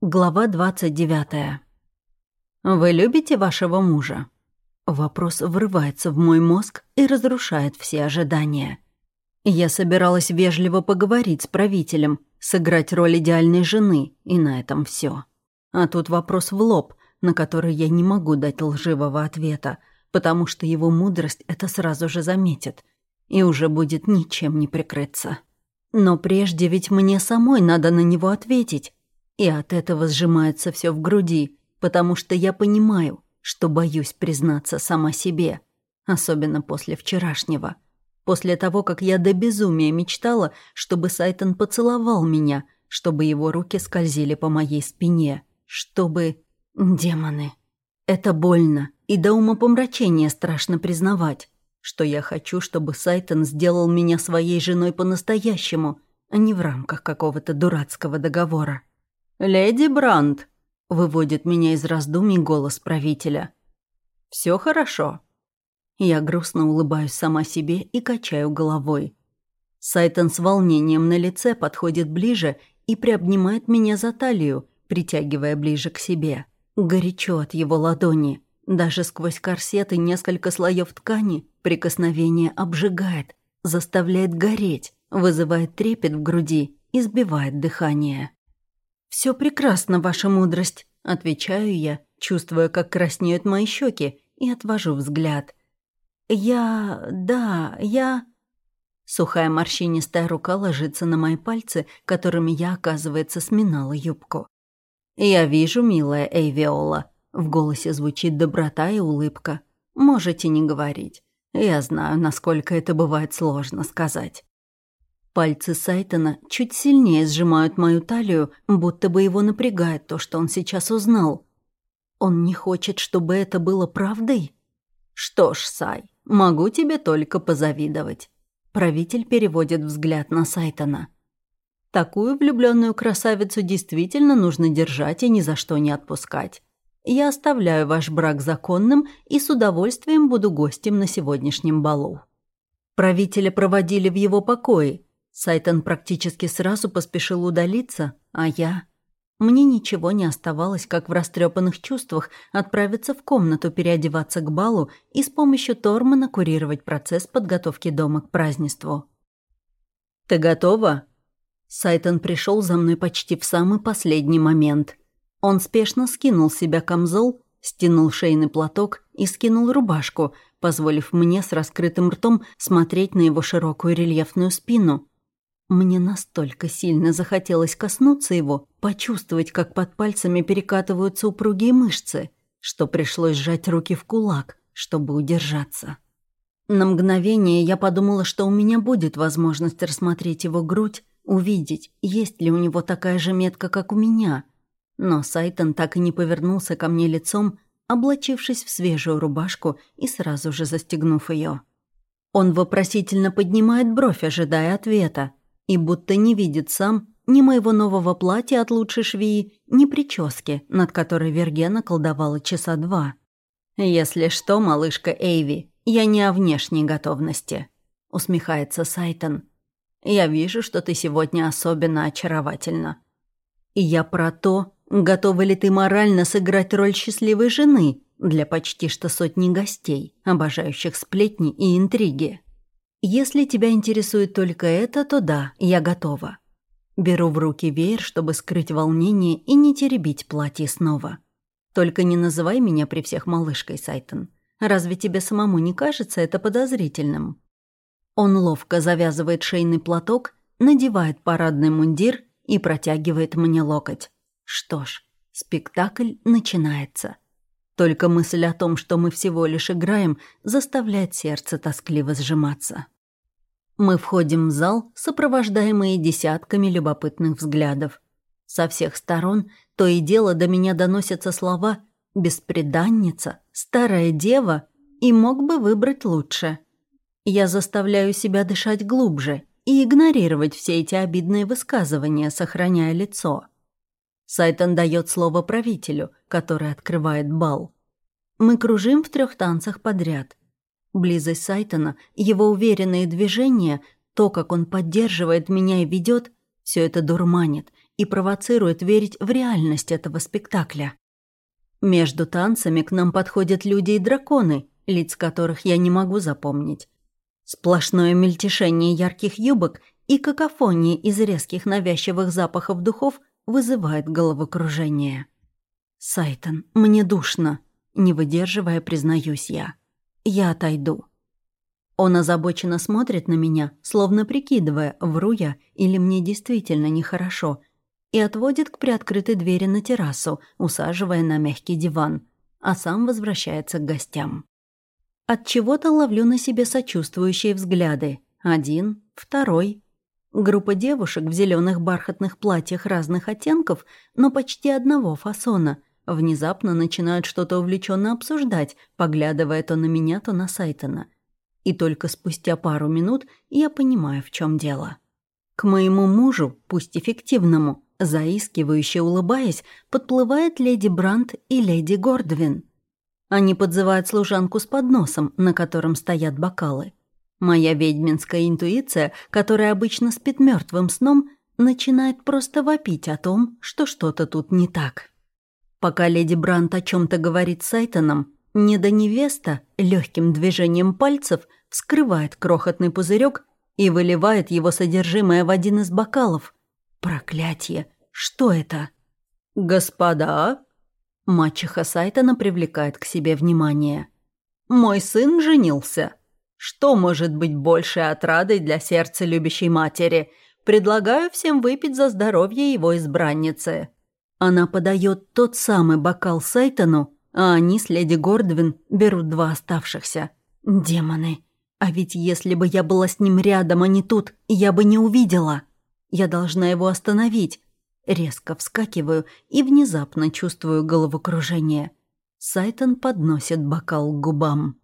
Глава 29. «Вы любите вашего мужа?» Вопрос врывается в мой мозг и разрушает все ожидания. Я собиралась вежливо поговорить с правителем, сыграть роль идеальной жены, и на этом все. А тут вопрос в лоб, на который я не могу дать лживого ответа, потому что его мудрость это сразу же заметит, и уже будет ничем не прикрыться. Но прежде ведь мне самой надо на него ответить, и от этого сжимается все в груди, потому что я понимаю, что боюсь признаться сама себе, особенно после вчерашнего. После того, как я до безумия мечтала, чтобы Сайтон поцеловал меня, чтобы его руки скользили по моей спине, чтобы... Демоны. Это больно, и до умопомрачения страшно признавать, что я хочу, чтобы Сайтон сделал меня своей женой по-настоящему, а не в рамках какого-то дурацкого договора. «Леди Брандт», — выводит меня из раздумий голос правителя. «Все хорошо». Я грустно улыбаюсь сама себе и качаю головой. Сайтон с волнением на лице подходит ближе и приобнимает меня за талию, притягивая ближе к себе. Горячо от его ладони. Даже сквозь корсет и несколько слоев ткани прикосновение обжигает, заставляет гореть, вызывает трепет в груди и сбивает дыхание. «Все прекрасно, ваша мудрость», — отвечаю я, чувствуя, как краснеют мои щеки, и отвожу взгляд. «Я... да, я...» Сухая морщинистая рука ложится на мои пальцы, которыми я, оказывается, сминала юбку. «Я вижу, милая Эйвиола», — в голосе звучит доброта и улыбка. «Можете не говорить. Я знаю, насколько это бывает сложно сказать». Пальцы Сайтона чуть сильнее сжимают мою талию, будто бы его напрягает то, что он сейчас узнал. Он не хочет, чтобы это было правдой? Что ж, Сай, могу тебе только позавидовать. Правитель переводит взгляд на Сайтона. Такую влюбленную красавицу действительно нужно держать и ни за что не отпускать. Я оставляю ваш брак законным и с удовольствием буду гостем на сегодняшнем балу. Правителя проводили в его покое, Сайтон практически сразу поспешил удалиться, а я... Мне ничего не оставалось, как в растрепанных чувствах отправиться в комнату переодеваться к балу и с помощью Тормана курировать процесс подготовки дома к празднеству. «Ты готова?» Сайтон пришел за мной почти в самый последний момент. Он спешно скинул с себя камзол, стянул шейный платок и скинул рубашку, позволив мне с раскрытым ртом смотреть на его широкую рельефную спину, мне настолько сильно захотелось коснуться его, почувствовать, как под пальцами перекатываются упругие мышцы, что пришлось сжать руки в кулак, чтобы удержаться. На мгновение я подумала, что у меня будет возможность рассмотреть его грудь, увидеть, есть ли у него такая же метка, как у меня. Но Сайтон так и не повернулся ко мне лицом, облачившись в свежую рубашку и сразу же застегнув ее. Он вопросительно поднимает бровь, ожидая ответа, и будто не видит сам ни моего нового платья от лучшей швеи, ни прически, над которой Вергена колдовала часа два. «Если что, малышка Эйви, я не о внешней готовности», — усмехается Сайтон. «Я вижу, что ты сегодня особенно очаровательна. И я про то, готова ли ты морально сыграть роль счастливой жены для почти что сотни гостей, обожающих сплетни и интриги». Если тебя интересует только это, то да, я готова. Беру в руки веер, чтобы скрыть волнение и не теребить платье снова. Только не называй меня при всех малышкой, Сайтон. Разве тебе самому не кажется это подозрительным? Он ловко завязывает шейный платок, надевает парадный мундир и протягивает мне локоть. Что ж, спектакль начинается. Только мысль о том, что мы всего лишь играем, заставляет сердце тоскливо сжиматься. Мы входим в зал, сопровождаемые десятками любопытных взглядов. Со всех сторон то и дело до меня доносятся слова «беспреданница», «старая дева» и мог бы выбрать лучше. Я заставляю себя дышать глубже и игнорировать все эти обидные высказывания, сохраняя лицо. Сайтон дает слово правителю, который открывает бал. Мы кружим в трех танцах подряд. Близость Сайтона, его уверенные движения, то, как он поддерживает меня и ведет, все это дурманит, и провоцирует верить в реальность этого спектакля. Между танцами к нам подходят люди и драконы, лиц которых я не могу запомнить. Сплошное мельтешение ярких юбок и какофония из резких навязчивых запахов духов вызывает головокружение. «Сайтон, мне душно», — не выдерживая, признаюсь я. «Я отойду». Он озабоченно смотрит на меня, словно прикидывая, вру я или мне действительно нехорошо, и отводит к приоткрытой двери на террасу, усаживая на мягкий диван, а сам возвращается к гостям. От чего-то ловлю на себе сочувствующие взгляды. Один, второй. Группа девушек в зеленых бархатных платьях разных оттенков, но почти одного фасона, внезапно начинают что-то увлеченно обсуждать, поглядывая то на меня, то на Сайтона – и только спустя пару минут я понимаю, в чем дело. К моему мужу, пусть эффективному, заискивающе улыбаясь, подплывает леди Брандт и леди Гордвин. Они подзывают служанку с подносом, на котором стоят бокалы. Моя ведьминская интуиция, которая обычно спит мертвым сном, начинает просто вопить о том, что что-то тут не так. Пока леди Брант о чем то говорит с Сайтоном, недоневеста легким движением пальцев вскрывает крохотный пузырек и выливает его содержимое в один из бокалов. Проклятие! Что это? «Господа!» Мачеха Сайтона привлекает к себе внимание. «Мой сын женился. Что может быть больше отрадой для сердца любящей матери? Предлагаю всем выпить за здоровье его избранницы». Она подает тот самый бокал Сайтону, а они с леди Гордвин берут два оставшихся. Демоны. А ведь если бы я была с ним рядом, а не тут, я бы не увидела. Я должна его остановить. Резко вскакиваю и внезапно чувствую головокружение. Сайтон подносит бокал к губам.